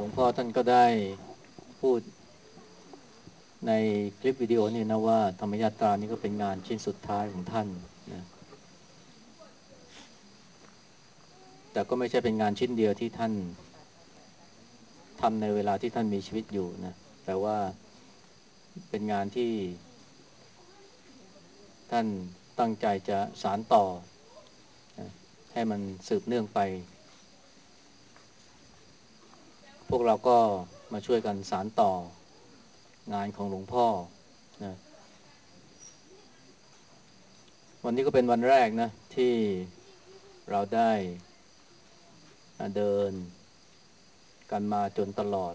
หลวงพ่อท่านก็ได้พูดในคลิปวิดีโอนี่นะว่า ธรรมยาตรานี่ก็เป็นงานชิ้นสุดท้ายของท่านนะแต่ก็ไม่ใช่เป็นงานชิ้นเดียวที่ท่านทำในเวลาที่ท่านมีชีวิตอยู่นะแต่ว่าเป็นงานที่ ท่านตั้งใจจะสารต่อ ให้มันสืบเนื่องไป พวกเราก็มาช่วยกันสารต่องานของหลวงพ่อนะวันนี้ก็เป็นวันแรกนะ ที่เราได้เดินกันมาจนตลอด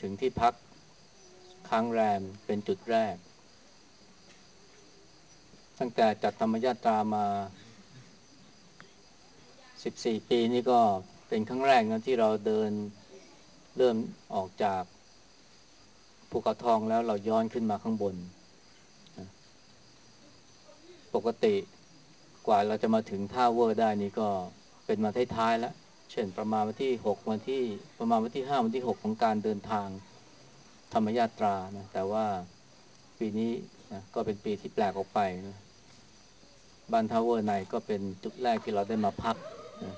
ถึงที่พักค้างแรมเป็นจุดแรก ตั้งแต่จัดธรรมญาตรามา 14 ปีนี่ก็ เป็นครั้งแรกนะที่เราเดินเริ่มออกจากภูเขาทองแล้วเราย้อนขึ้นมาข้างบน ปกติกว่าเราจะมาถึงท่าเวอร์ได้นี่ก็เป็นมาท้ายๆแล้ว เช่นประมาณวันที่6วันที่ประมาณวันที่5วันที่6ของการเดินทางธรรมยาตรานะแต่ว่าปีนี้นะก็เป็นปีที่แปลกออกไปนะบ้านทาวเวอร์ในก็เป็นจุดแรกที่เราได้มาพักนะ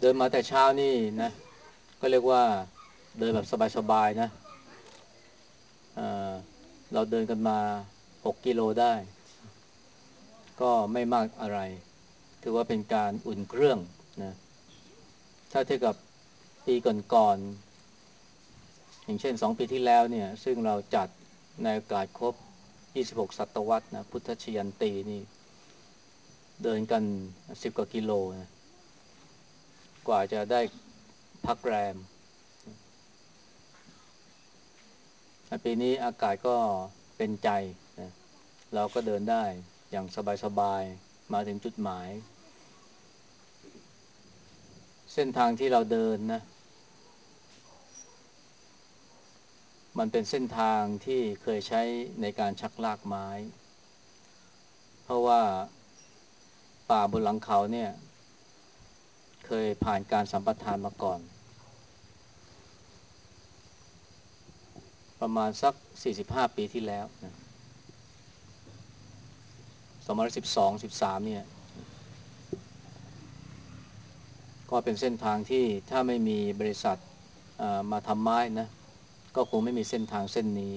เดินมาแต่เช้านี่นะก็เรียกว่าเดินแบบสบายๆนะเราเดินกันมา 6 กิโลได้ ก็ไม่มากอะไร ถือว่าเป็นการอุ่นเครื่องนะถ้าเทียบกับปีก่อนๆอย่างเช่น 2 ปีที่แล้วเนี่ย ซึ่งเราจัดในโอกาสครบ 26 ศตวรรษนะพุทธชยันตีนี่ เดินกัน 10 กว่ากิโลนะ กว่าจะได้พักแรม ปีนี้อากาศก็เป็นใจนะเราก็เดินได้อย่างสบายๆ มาถึงจุดหมาย เส้นทางที่เราเดินนะ มันเป็นเส้นทางที่เคยใช้ในการชักลากไม้ เพราะว่าป่าบนหลังเขาเนี่ย เคยผ่านการสัมปทานมาก่อน ประมาณสัก 45 ปีที่แล้วนะ2012 13เนี่ย ก็เป็นเส้นทางที่ถ้าไม่มีบริษัทมาทำไม้นะ ก็คงไม่มีเส้นทางเส้นนี้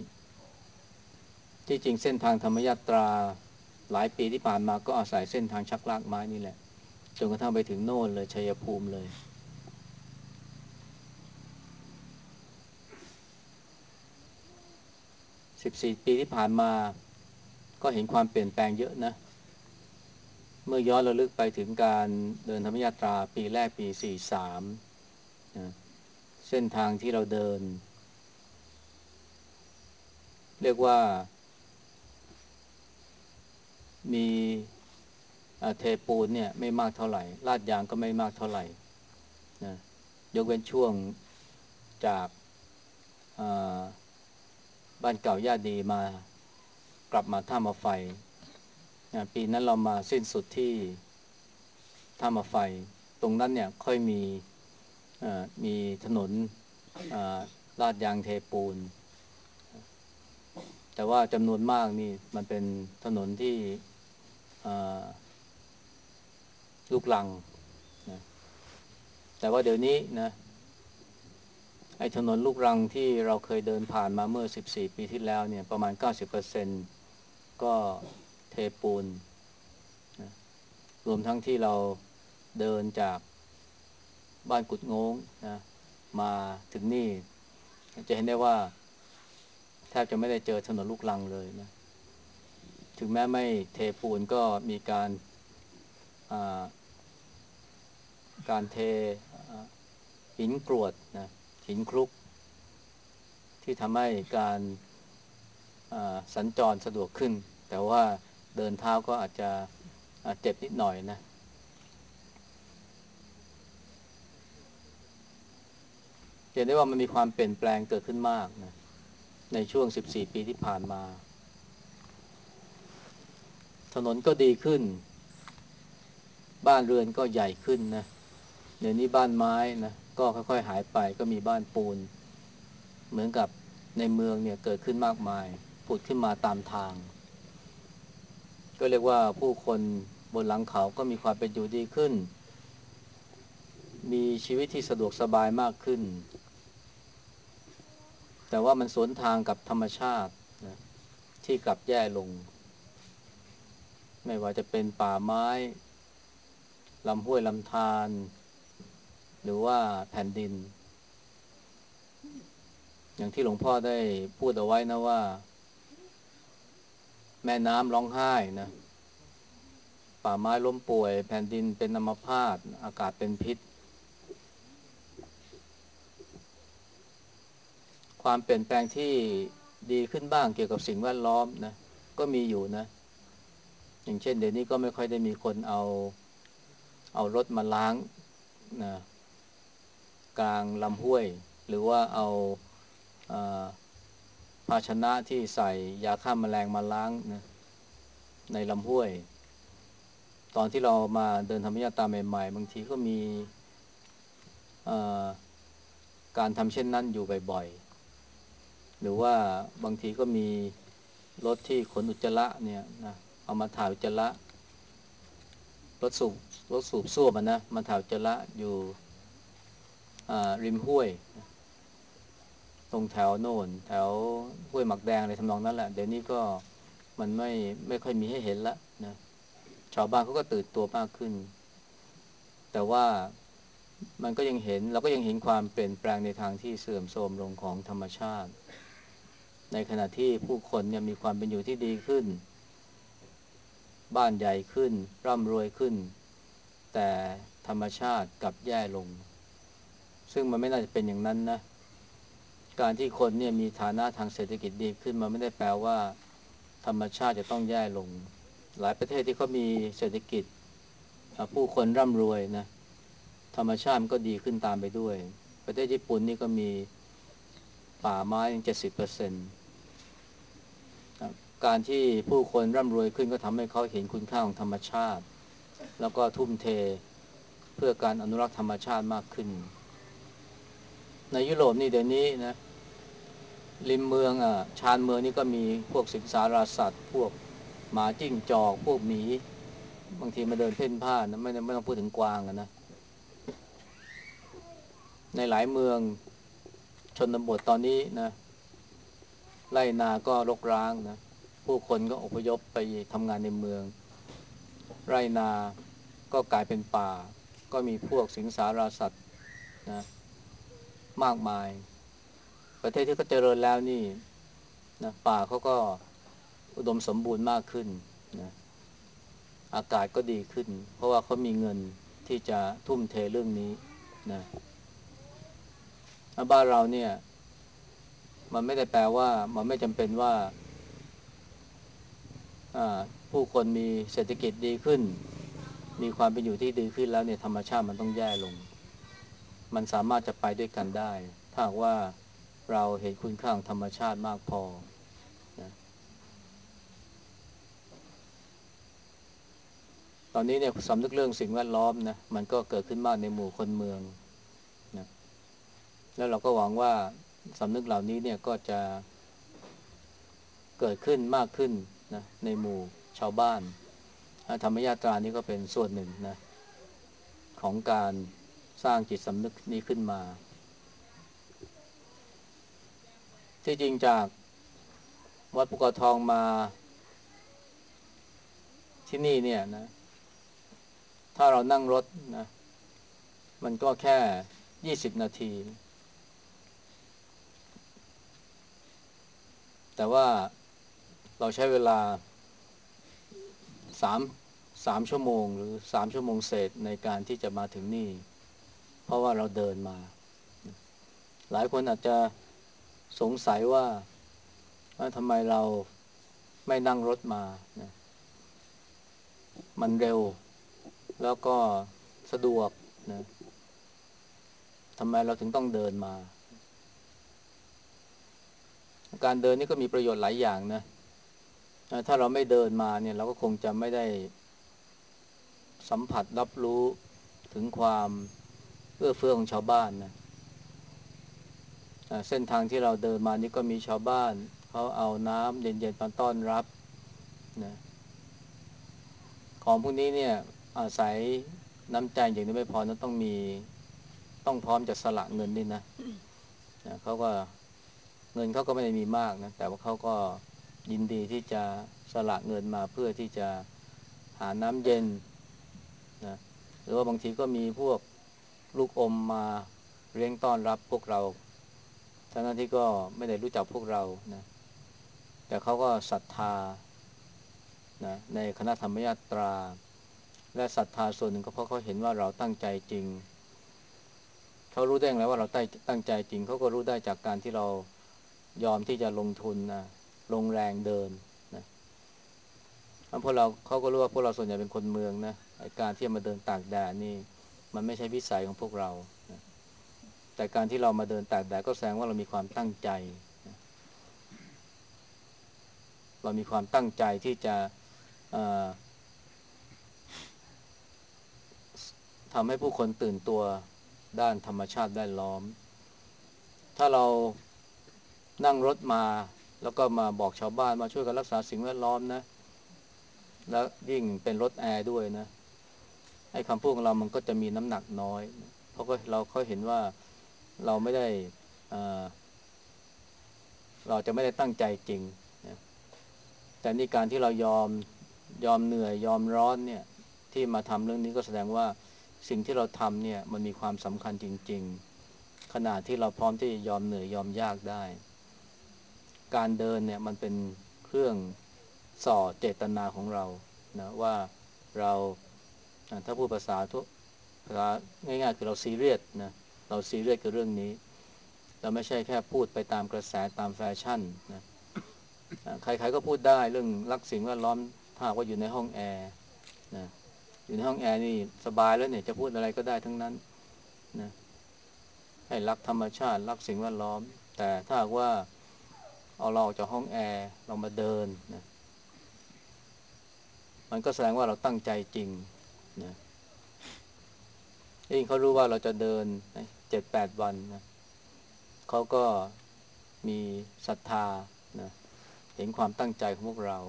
ที่จริงเส้นทางธรรมยาตราหลายปีที่ผ่านมาก็อาศัยเส้นทางชักลากไม้นี่แหละ นกระทั่งไปถึงโน่นเลยชัยภูมิเลย สิบสี่ปีที่ผ่านมา ก็เห็นความเปลี่ยนแปลงเยอะนะ เมื่อย้อนระลึกไปถึงการเดินธรรมยาตราปีแรกปีสี่สามเส้นทางที่เราเดิน เรียกว่า มี เทปูนเนี่ยไม่มากเท่าไหร่ลาดยางก็ไม่มากเท่าไหร่นะยกเว้นช่วงจากบ้านเก่าญาติดีมากลับมาท่ามาไฟนะปีนั้นเรามาสิ้นสุดที่ท่ามาไฟ ตรงนั้นเนี่ยค่อยมีมีถนนลาดยางเทปูน แต่ว่าจำนวนมากนี่มันเป็นถนนที่ ลูกลังนะแต่ว่าเดี๋ยวนี้นะไอ้ถนนลูกรังที่เราเคยเดินผ่านมาเมื่อ 14 ปีที่แล้วเนี่ยประมาณ 90%ก็เทปูนนะรวมทั้งที่เราเดินจากบ้านกุดงงนะมาถึงนี่ จะเห็นได้ว่า แทบจะไม่ได้เจอถนนลูกรังเลยนะถึงแม้ไม่เทปูนก็มีการ การเทหินกรวดนะหินคลุก ที่ทำให้การสัญจรสะดวกขึ้น แต่ว่าเดินเท้าก็อาจจะเจ็บนิดหน่อยนะเห็นได้ว่ามันมีความเปลี่ยนแปลงเกิดขึ้นมากนะในช่วง 14 ปีที่ผ่านมา ถนนก็ดีขึ้น บ้านเรือนก็ใหญ่ขึ้นนะ เดี๋ยวนี้บ้านไม้นะก็ค่อยๆหายไปก็มีบ้านปูน เหมือนกับในเมืองเนี่ยเกิดขึ้นมากมายผุดขึ้นมาตามทาง ก็เรียกว่าผู้คนบนหลังเขาก็มีความเป็นอยู่ดีขึ้น มีชีวิตที่สะดวกสบายมากขึ้น แต่ว่ามันสวนทางกับธรรมชาตินะที่กลับแย่ลง ไม่ว่าจะเป็นป่าไม้ลำห้วยลำธาร หรือว่าแผ่นดิน อย่างที่หลวงพ่อได้พูดเอาไว้นะว่า แม่น้ำร้องไห้นะ ป่าไม้ล้มป่วย แผ่นดินเป็นอัมพาตอากาศเป็นพิษ ความเปลี่ยนแปลงที่ดีขึ้นบ้างเกี่ยวกับสิ่งแวดล้อมนะก็มีอยู่นะ อย่างเช่นเดี๋ยวนี้ก็ไม่ค่อยได้มีคนเอา เอารถมาล้างนะ กลางลำห้วย หรือว่าเอาภาชนะที่ใส่ยาฆ่ามาแมลงมาล้างนะในลำห้วย ตอนที่เรามาเดินธรรมยาตาใหม่ๆ บางทีก็มีการทำเช่นนั้นอยู่บ่อยๆ หรือว่าบางทีก็มีรถที่ขนอุจจาระเนี่ยนะเอามาถ่ายอุจจาระรถสูบรถสูบซ่วมนะมาถ่ายอุจจาระอยู่ ริมห้วย ตรงแถวโน่น แถวห้วยหมักแดงอะไรทำนองนั้นแหละ เดี๋ยวนี้ก็มันไม่ไม่ค่อยมีให้เห็นละนะชาวบ้านเขาก็ตื่นตัวมากขึ้น แต่ว่ามันก็ยังเห็นเราก็ยังเห็นความเปลี่ยนแปลงในทางที่เสื่อมโทรมลงของธรรมชาติ ในขณะที่ผู้คนเนี่ยมีความเป็นอยู่ที่ดีขึ้น บ้านใหญ่ขึ้น ร่ำรวยขึ้น แต่ธรรมชาติกลับแย่ลง ซึ่งมันไม่น่าจะเป็นอย่างนั้นนะ การที่คนเนี่ยมีฐานะทางเศรษฐกิจดีขึ้นมันไม่ได้แปลว่า ธรรมชาติจะต้องแย่ลง หลายประเทศที่เขามีเศรษฐกิจผู้คนร่ำรวยนะธรรมชาติมันก็ดีขึ้นตามไปด้วย ประเทศญี่ปุ่นนี่ก็มีป่าไม้เจ็ดสิบเปอร์เซ็นต์การที่ผู้คนร่ำรวยขึ้นก็ทำให้เขาเห็นคุณค่าของธรรมชาติ แล้วก็ทุ่มเทเพื่อการอนุรักษ์ธรรมชาติมากขึ้น ในยุโรปนี่เดี๋ยวนี้นะริมเมืองอะชานเมืองนี่ก็มีพวกสิงสาราสัตว์ พวกหมาจิ้งจอก พวกหมี บางทีมาเดินเพ่นพ่านนะไม่ไม่ต้องพูดถึงกวางกันะ ในหลายเมืองชนบทตอนนี้นะไร่นาก็รกร้างนะผู้คนก็อพยพไปทำงานในเมือง ไร่นาก็กลายเป็นป่า ก็มีพวกสิงสาราสัตว์นะ มากมาย ประเทศที่เขาเจริญแล้วนี่นะป่าเขาก็อุดมสมบูรณ์มากขึ้นนะอากาศก็ดีขึ้น เพราะว่าเขามีเงินที่จะทุ่มเทเรื่องนี้นะบ้านเราเนี่ย มันไม่ได้แปลว่า มันไม่จำเป็นว่าผู้คนมีเศรษฐกิจดีขึ้น มีความเป็นอยู่ที่ดีขึ้นแล้วเนี่ยธรรมชาติมันต้องแย่ลง มันสามารถจะไปด้วยกันได้ ถ้าว่าเราเห็นคุณค่าของธรรมชาติมากพอนะตอนนี้เนี่ยสำนึกเรื่องสิ่งแวดล้อมนะมันก็เกิดขึ้นมากในหมู่คนเมืองนะแล้วเราก็หวังว่าสำนึกเหล่านี้เนี่ยก็จะเกิดขึ้นมากขึ้นนะในหมู่ชาวบ้าน ธรรมยาตรานี้ก็เป็นส่วนหนึ่งนะของการ สร้างจิตสำนึกนี้ขึ้นมา ที่จริงจากวัดปุกทองมาที่นี่เนี่ยนะ ถ้าเรานั่งรถนะ มันก็แค่ยี่สิบนาที แต่ว่าเราใช้เวลาสามสามชั่วโมงหรือสามชั่วโมงเศษในการที่จะมาถึงนี่ ราะว่าเราเดินมา หลายคนอาจจะสงสัยว่าทำไมเราไม่นั่งรถมานะมันเร็ว แล้วก็สะดวกนะทำไมเราถึงต้องเดินมา การเดินนี่ก็มีประโยชน์หลายอย่างนะถ้าเราไม่เดินมาเนี่ย เราก็คงจะไม่ได้สัมผัสรับรู้ถึงความ เอื้อเฟื้อของชาวบ้านนะเส้นทางที่เราเดินมานี่ก็มีชาวบ้านเขาเอาน้ำเย็นๆมาต้อนรับนะของพวกนี้เนี่ยอาศัยน้ำใจอย่างนี้ไม่พอนะต้องมีต้องพร้อมจะสละเงินด้วยนะนะเขาก็เงินเขาก็ไม่ได้มีมากนะแต่ว่าเขาก็ยินดีที่จะสละเงินมาเพื่อที่จะหาน้ำเย็นนะหรือว่าบางทีก็มีพวก ลูกอมมาเลี้ยงต้อนรับพวกเราทั้งนั้นที่ก็ไม่ได้รู้จักพวกเรานะแต่เขาก็ศรัทธานะในคณะธรรมยาตรา และศรัทธาส่วนหนึ่งก็เพราะเขาเห็นว่าเราตั้งใจจริง เขารู้ได้แล้วว่าเราตั้งใจจริง เขาก็รู้ได้จากการที่เรายอมที่จะลงทุนนะลงแรงเดินนะพวกเราเขาก็รู้ว่าพวกเราส่วนใหญ่เป็นคนเมืองนะการที่มาเดินตากแดดนี่ มันไม่ใช่วิสัยของพวกเรา แต่การที่เรามาเดินตากแดดก็แสดงว่าเรามีความตั้งใจ เรามีความตั้งใจที่จะทำให้ผู้คนตื่นตัวด้านธรรมชาติแวดล้อม ถ้าเรานั่งรถมาแล้วก็มาบอกชาวบ้านมาช่วยกันรักษาสิ่งแวดล้อมนะ แล้วยิ่งเป็นรถแอร์ด้วยนะ ไอ้คำพูดของเรามันก็จะมีน้ำหนักน้อย เพราะก็เราเขาเห็นว่าเราไม่ได้เราจะไม่ได้ตั้งใจจริงนะแต่นี่การที่เรายอมยอมเหนื่อยยอมร้อนเนี่ยที่มาทำเรื่องนี้ก็แสดงว่าสิ่งที่เราทำเนี่ยมันมีความสำคัญจริง ๆ ขนาดที่เราพร้อมที่จะยอมเหนื่อยยอมยากได้ การเดินเนี่ยมันเป็นเครื่องส่อเจตนาของเรานะว่าเรา ถ้าพูดภาษาทุกภาษาง่ายๆ คือเราซีเรียสนะเราซีเรียสกับเรื่องนี้ เราไม่ใช่แค่พูดไปตามกระแสตามแฟชั่นนะใครๆก็พูดได้เรื่องรักสิ่งแวดล้อมถ้าว่าอยู่ในห้องแอร์นะอยู่ในห้องแอร์นี่สบายแล้วเนี่ยจะพูดอะไรก็ได้ทั้งนั้นนะให้รักธรรมชาติรักสิ่งแวดล้อม แต่ถ้าว่าเอาเราออกจากห้องแอร์เรามาเดินนะมันก็แสดงว่าเราตั้งใจจริง นะยิ่งเขารู้ว่าเราจะเดินเจ็ดแปดวันนะเขาก็มีศรัทธานะเห็นความตั้งใจของพวกเรา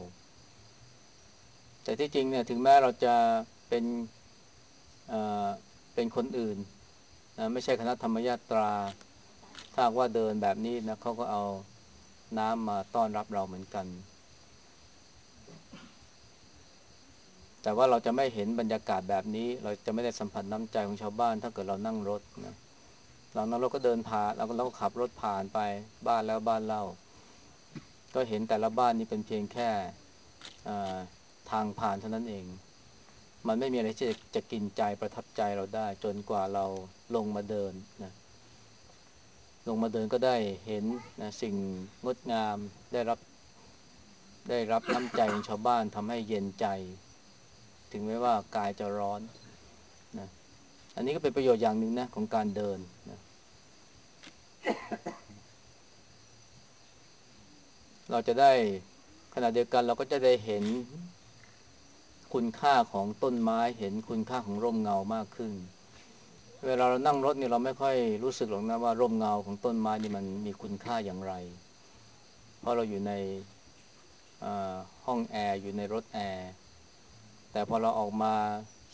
แต่ที่จริงเนี่ยถึงแม้เราจะเป็นเป็นคนอื่นนะไม่ใช่คณะธรรมยาตรา ถ้าว่าเดินแบบนี้นะเขาก็เอาน้ำมาต้อนรับเราเหมือนกัน แต่ว่าเราจะไม่เห็นบรรยากาศแบบนี้ เราจะไม่ได้สัมผัสน้ำใจของชาวบ้าน ถ้าเกิดเรานั่งรถนะเรานั่งรถก็เดินผ่านเราก็เราก็ขับรถผ่านไปบ้านแล้วบ้านเล่า ก็เห็นแต่ละบ้านนี้เป็นเพียงแค่ทางผ่านเท่านั้นเอง มันไม่มีอะไรที่จะกินใจประทับใจเราได้ จนกว่าเราลงมาเดินนะลงมาเดินก็ได้เห็นนะสิ่งงดงามได้รับได้รับน้ำใจของชาวบ้านทำให้เย็นใจ ถึงแม้ว่ากายจะร้อนนะอันนี้ก็เป็นประโยชน์อย่างหนึ่งนะของการเดินนะเราจะได้ขณะเดียวกันเราก็จะได้เห็นคุณค่าของต้นไม้เห็นคุณค่าของร่มเงามากขึ้น เวลาเรานั่งรถเนี่ยเราไม่ค่อยรู้สึกหรอกนะว่าร่มเงาของต้นไม้นี่มันมีคุณค่าอย่างไร เพราะเราอยู่ในห้องแอร์อยู่ในรถแอร์ แต่พอเราออกมา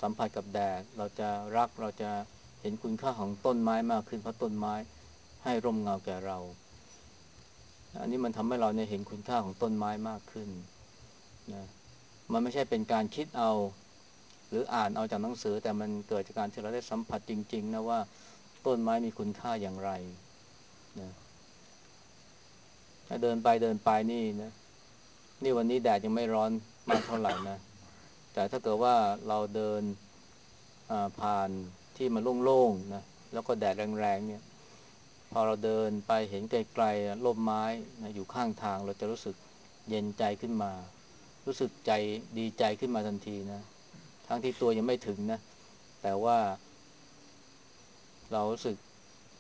สัมผัสกับแดด เราจะรักเราจะเห็นคุณค่าของต้นไม้มากขึ้นเพราะต้นไม้ให้ร่มเงาแก่เรา อันนี้มันทำให้เราเนี่ยเห็นคุณค่าของต้นไม้มากขึ้นนะมันไม่ใช่เป็นการคิดเอา หรืออ่านเอาจากหนังสือ แต่มันเกิดจากการที่เราได้สัมผัสจริง ๆ นะว่าต้นไม้มีคุณค่าอย่างไรนะถ้าเดินไปเดินไปนี่นะนี่วันนี้แดดยังไม่ร้อนมากเท่าไหร่นะ แต่ถ้าเกิดว่าเราเดินผ่านที่มันโล่งๆนะแล้วก็แดดแรงๆเนี่ย พอเราเดินไปเห็นไกลๆร่มไม้นะอยู่ข้างทางเราจะรู้สึกเย็นใจขึ้นมา รู้สึกใจดีใจขึ้นมาทันทีนะทั้งที่ตัวยังไม่ถึงนะแต่ว่า เรารู้สึก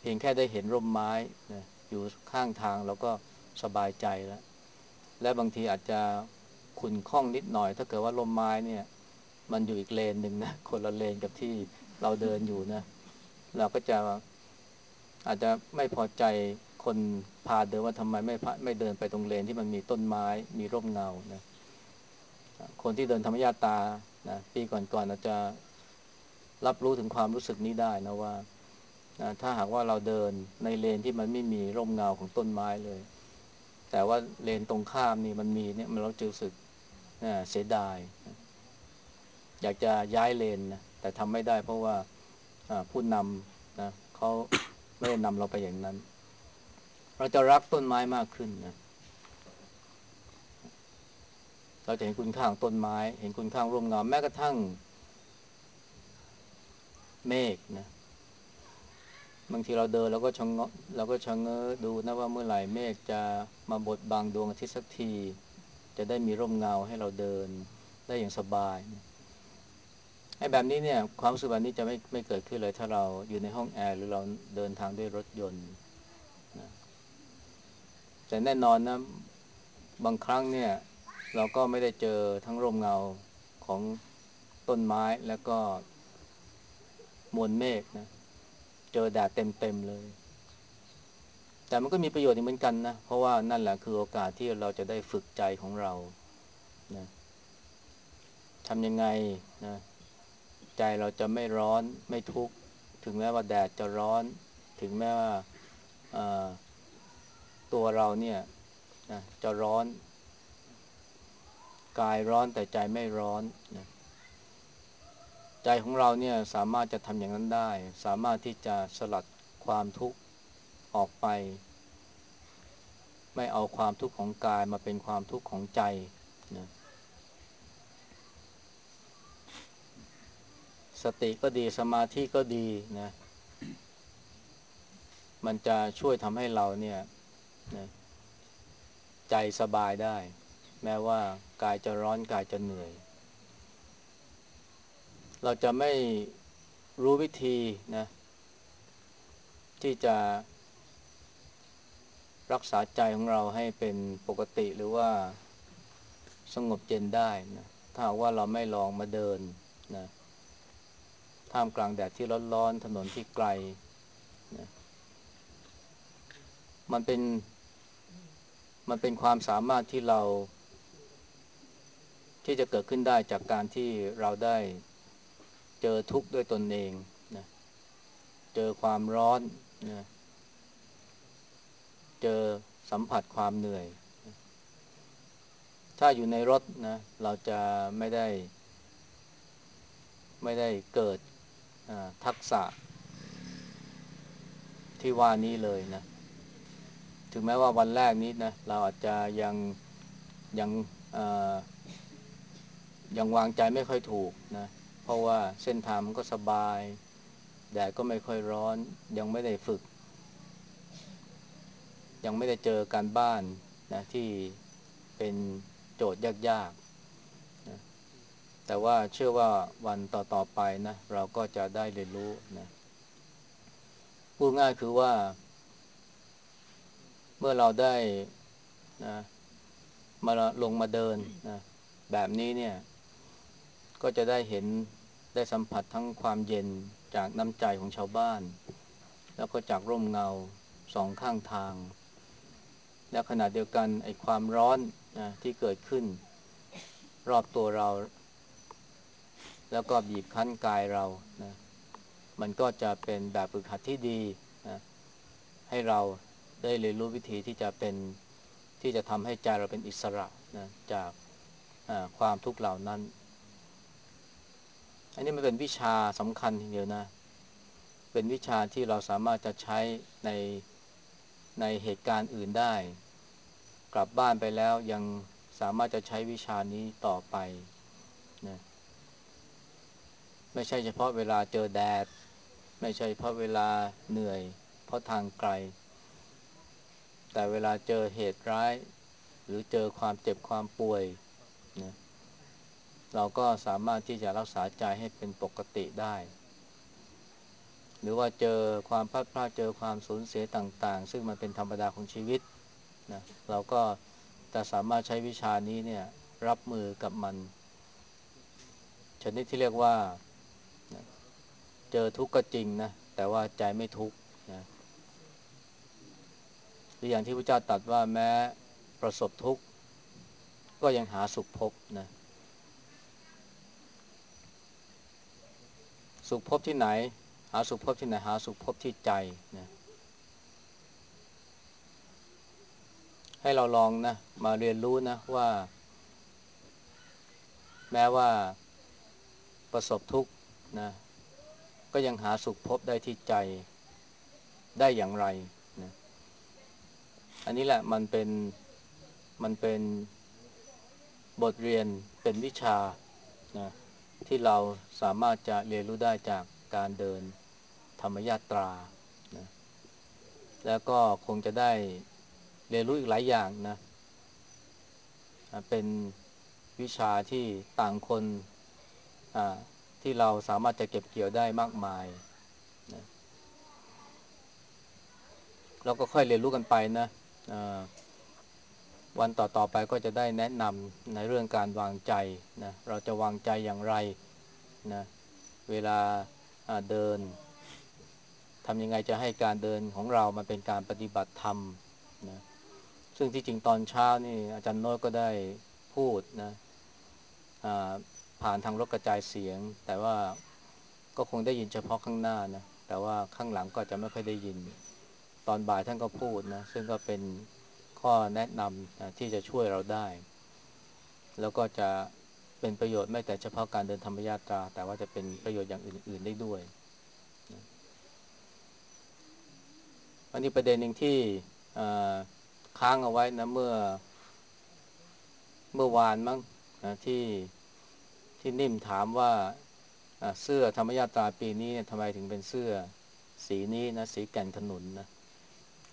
เพียงแค่ได้เห็นร่มไม้นะอยู่ข้างทางเราก็สบายใจแล้ว และบางทีอาจจะ ขุนข้องนิดหน่อย ถ้าเกิดว่าร่มไม้เนี่ย มันอยู่อีกเลนหนึ่งนะคนละเลนกับที่เราเดินอยู่นะเราก็จะอาจจะไม่พอใจคนพาเดินว่าทำไมไม่ไม่เดินไปตรงเลนที่มันมีต้นไม้มีร่มเงานะคนที่เดินธรรมญาตานะปีก่อนๆอาจจะรับรู้ถึงความรู้สึกนี้ได้นะว่าถ้าหากว่าเราเดินในเลนที่มันไม่มีร่มเงาของต้นไม้เลย แต่ว่าเลนตรงข้ามนี่มันมีเนี่ยมันเราจะรู้สึก เสียดาย อยากจะย้ายเลนนะแต่ทำไม่ได้เพราะว่าผู้นำนะเขาไม่ได้นำเราไปอย่างนั้น เราจะรักต้นไม้มากขึ้นนะเราจะเห็นคุณค่าของต้นไม้ เห็นคุณค่าร่มเงาแม้กระทั่งเมฆนะบางทีเราเดินเราก็ชะงเราก็ชะเง้อดูนะว่าเมื่อไหร่เมฆจะมาบดบังดวงอาทิตย์สักที จะได้มีร่มเงาให้เราเดินได้อย่างสบายไอ้แบบนี้เนี่ยความรู้สึกแบบนี้จะไม่ไม่เกิดขึ้นเลยถ้าเราอยู่ในห้องแอร์หรือเราเดินทางด้วยรถยนต์นะแต่แน่นอนนะบางครั้งเนี่ยเราก็ไม่ได้เจอทั้งร่มเงาของต้นไม้แล้วก็มวลเมฆนะ เจอแดดเต็มๆเลย แต่มันก็มีประโยชน์เหมือนกันนะ เพราะว่านั่นแหละคือโอกาสที่เราจะได้ฝึกใจของเรานะทำยังไงนะใจเราจะไม่ร้อนไม่ทุกข์ ถึงแม้ว่าแดดจะร้อน ถึงแม้ว่าตัวเราเนี่ยนะจะร้อน กายร้อนแต่ใจไม่ร้อนนะใจของเราเนี่ยสามารถจะทำอย่างนั้นได้ สามารถที่จะสลัดความทุกข์ ออกไป ไม่เอาความทุกข์ของกายมาเป็นความทุกข์ของใจนะสติก็ดีสมาธิก็ดีนะมันจะช่วยทำให้เราเนี่ยนะใจสบายได้ แม้ว่ากายจะร้อนกายจะเหนื่อย เราจะไม่รู้วิธีนะที่จะ รักษาใจของเราให้เป็นปกติหรือว่าสงบเย็นได้นะถ้าว่าเราไม่ลองมาเดินนะท่ามกลางแดดที่ร้อนๆถนนที่ไกลนะมันเป็น มันเป็นความสามารถที่เรา ที่จะเกิดขึ้นได้จากการที่เราได้เจอทุกข์ด้วยตนเองนะเจอความร้อนนะ เจอสัมผัสความเหนื่อย ถ้าอยู่ในรถนะเราจะไม่ได้ ไม่ได้เกิดทักษะ ที่ว่านี้เลยนะ ถึงแม้ว่าวันแรกนี้นะเราอาจจะยังยังยังวางใจไม่ค่อยถูกนะ เพราะว่าเส้นทางมันก็สบายแดดก็ไม่ค่อยร้อน ยังไม่ได้ฝึก ยังไม่ได้เจอการบ้านนะที่เป็นโจทย์ยากๆนะแต่ว่าเชื่อว่าวันต่อๆไปนะเราก็จะได้เรียนรู้นะพูดง่ายคือว่า เมื่อเราได้นะมาลงมาเดินนะแบบนี้เนี่ย ก็จะได้เห็นได้สัมผัสทั้งความเย็นจากน้ำใจของชาวบ้าน แล้วก็จากร่มเงาสองข้างทาง และขณะเดียวกันไอ้ความร้อนนะที่เกิดขึ้น รอบตัวเรา แล้วก็บีบคั้นกายเรานะมันก็จะเป็นแบบฝึกหัดที่ดีนะให้เราได้เรียนรู้วิธีที่จะเป็นที่จะทำให้ใจเราเป็นอิสระนะจากความทุกข์เหล่านั้น อันนี้มันเป็นวิชาสำคัญทีเดียวนะ เป็นวิชาที่เราสามารถจะใช้ใน ในเหตุการณ์อื่นได้ กลับบ้านไปแล้วยังสามารถจะใช้วิชานี้ต่อไปนะไม่ใช่เฉพาะเวลาเจอแดด ไม่ใช่เพราะเวลาเหนื่อย เพราะทางไกล แต่เวลาเจอเหตุร้าย หรือเจอความเจ็บความป่วยนะเราก็สามารถที่จะรักษาใจให้เป็นปกติได้ หรือว่าเจอความพลาดพลาดเจอความสูญเสียต่างๆ ซึ่งมันเป็นธรรมดาของชีวิตนะเราก็จะสามารถใช้วิชานี้เนี่ยรับมือกับมัน ชนิดที่เรียกว่าเจอทุกข์ก็จริงนะแต่ว่าใจไม่ทุกข์นะหรืออย่างที่พระเจ้าตรัสว่าแม้ประสบทุกข์ก็ยังหาสุขพบนะสุขพบที่ไหน หาสุขพบที่ไหนหาสุขพบที่ใจนะให้เราลองนะมาเรียนรู้นะว่า แม้ว่าประสบทุกข์นะก็ยังหาสุขพบได้ที่ใจได้อย่างไรนะอันนี้แหละมันเป็นมันเป็นบทเรียนเป็นวิชานะที่เราสามารถจะเรียนรู้ได้จาก การเดินธรรมยาตรานะแล้วก็คงจะได้เรียนรู้อีกหลายอย่างนะ เป็นวิชาที่ต่างคนที่เราสามารถจะเก็บเกี่ยวได้มากมายนะเราก็ค่อยเรียนรู้กันไปนะวันต่อๆไปก็จะได้แนะนำในเรื่องการวางใจนะ เราจะวางใจอย่างไรนะ เวลา เดินทำยังไงจะให้การเดินของเรามันเป็นการปฏิบัติธรรมนะซึ่งที่จริงตอนเช้านี่อาจารย์โน้ตก็ได้พูดนะผ่านทางรถกระจายเสียง แต่ว่าก็คงได้ยินเฉพาะข้างหน้านะแต่ว่าข้างหลังก็จะไม่ค่อยได้ยิน ตอนบ่ายท่านก็พูดนะซึ่งก็เป็นข้อแนะนำนะที่จะช่วยเราได้ แล้วก็จะ เป็นประโยชน์ไม่แต่เฉพาะการเดินธรรมยาตรา แต่ว่าจะเป็นประโยชน์อย่างอื่น ๆได้ด้วยอันนี้ประเด็นหนึ่งที่ค้างเอาไว้นะเมื่อเมื่อวานมั้งนะที่ที่นิ่มถามว่าเสื้อธรรมยาตราปีนี้ทำไมถึงเป็นเสื้อสีนี้นะสีแก่นขนุนนะ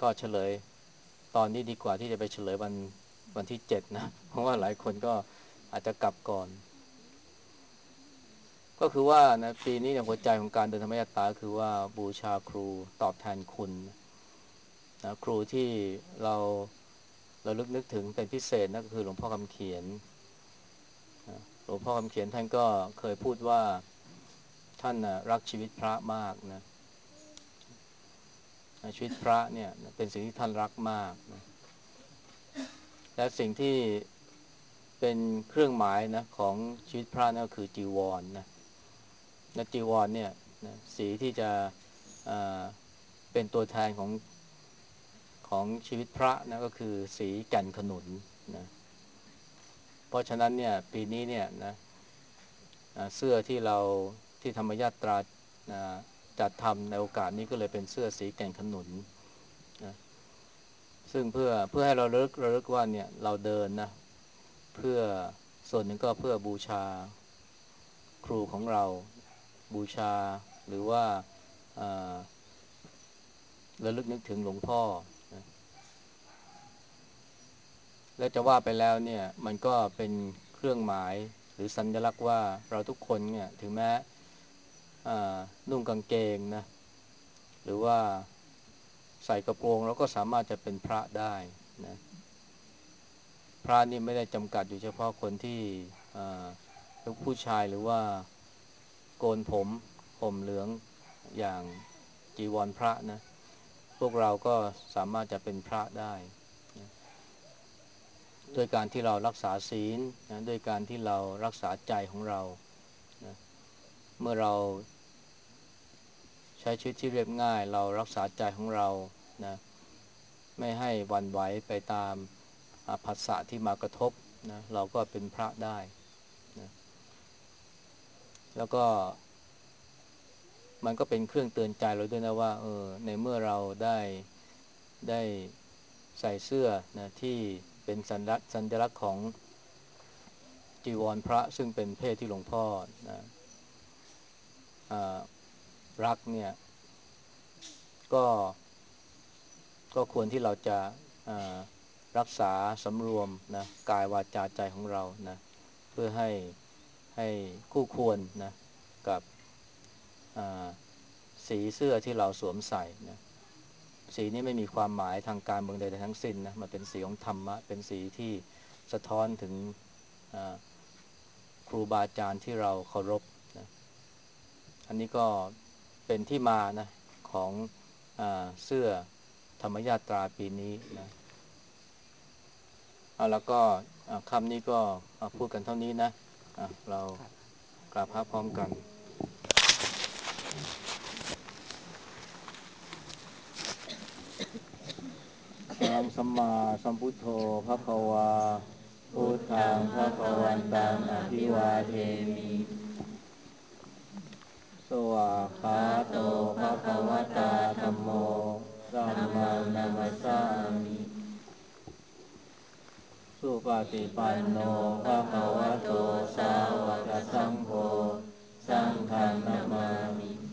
ก็เฉลย ตอนนี้ดีกว่าที่จะไปเฉลยวันวันที่เจ็ดนะ เพราะว่าหลายคนก็ อาจจะกลับก่อน ก็คือว่านะปีนี้เนี่ยหัวใจของการเดินธรรมยาตาคือว่าบูชาครูตอบแทนคุณนะครูที่เราเราลึกนึกถึงเป็นพิเศษนั่นก็คือหลวงพ่อคำเขียนหลวงพ่อคำเขียนท่านก็เคยพูดว่าท่านนะรักชีวิตพระมากนะชีวิตพระเนี่ยเป็นสิ่งที่ท่านรักมากนะและสิ่งที่ เป็นเครื่องหมายนะของชีวิตพระนั่นก็คือจีวรนนะและจีวรเนี่ยนะสีที่จะเป็นตัวแทนของของชีวิตพระนะก็คือสีแก่นขนุนนะเพราะฉะนั้นเนี่ยปีนี้เนี่ยนะเสื้อที่เราที่ธรรมญาตราจัดทำในโอกาสนี้ก็เลยเป็นเสื้อสีแก่นขนุนนะซึ่งเพื่อเพื่อให้เราเลิกเราเลิกว่าเนี่ยเราเดินนะ เพื่อส่วนหนึ่งก็เพื่อบูชาครูของเราบูชาหรือว่าระลึกนึกถึงหลวงพ่อ และจะว่าไปแล้วเนี่ยมันก็เป็นเครื่องหมายหรือสัญลักษณ์ว่าเราทุกคนเนี่ยถึงแม้นุ่งกางเกงนะหรือว่าใส่กระโปรงเราก็สามารถจะเป็นพระได้นะ พระนี่ไม่ได้จำกัดอยู่เฉพาะคนที่เป็นผู้ชายหรือว่าโกนผมผมเหลืองอย่างจีวรพระนะพวกเราก็สามารถจะเป็นพระได้ด้วยการที่เรารักษาศีลนะด้วยการที่เรารักษาใจของเรานะเมื่อเราใช้ชีวิตที่เรียบง่าย เรารักษาใจของเรานะไม่ให้วันไหวไปตาม ผัสสะที่มากระทบนะเราก็เป็นพระได้นะแล้วก็ มันก็เป็นเครื่องเตือนใจเราด้วยนะว่าเออในเมื่อเราได้ได้ใส่เสื้อนะที่เป็นสัญลักษณ์สัญลักษณ์ของจีวรพระซึ่งเป็นเพศที่หลวงพ่อนะรักเนี่ย ก็ก็ควรที่เราจะ รักษาสำรวมนะกายวาจาใจของเรานะเพื่อให้ให้คู่ควรนะกับสีเสื้อที่เราสวมใส่นะสีนี้ไม่มีความหมายทางการเมืองใดๆทั้งสิ้นนะมันเป็นสีของธรรมะ เป็นสีที่สะท้อนถึงครูบาอาจารย์ที่เราเคารพนะอันนี้ก็เป็นที่มานะของอเสื้อธรรมญาตราปีนี้นะ เอาแล้วก็คำนี้ก็พูดกันเท่านี้นะะเรากราบพระพร้อมกันอังสัมมาสัมพุทโธพระควาพุทธังพระควันตังอภิวาเทมิ สวาขาโตพระควตาธรรมโมสัมมานามัสสามิ สุปฏิปันโนภะคะวะโตสาวกสังโฆ สังฆนามามิ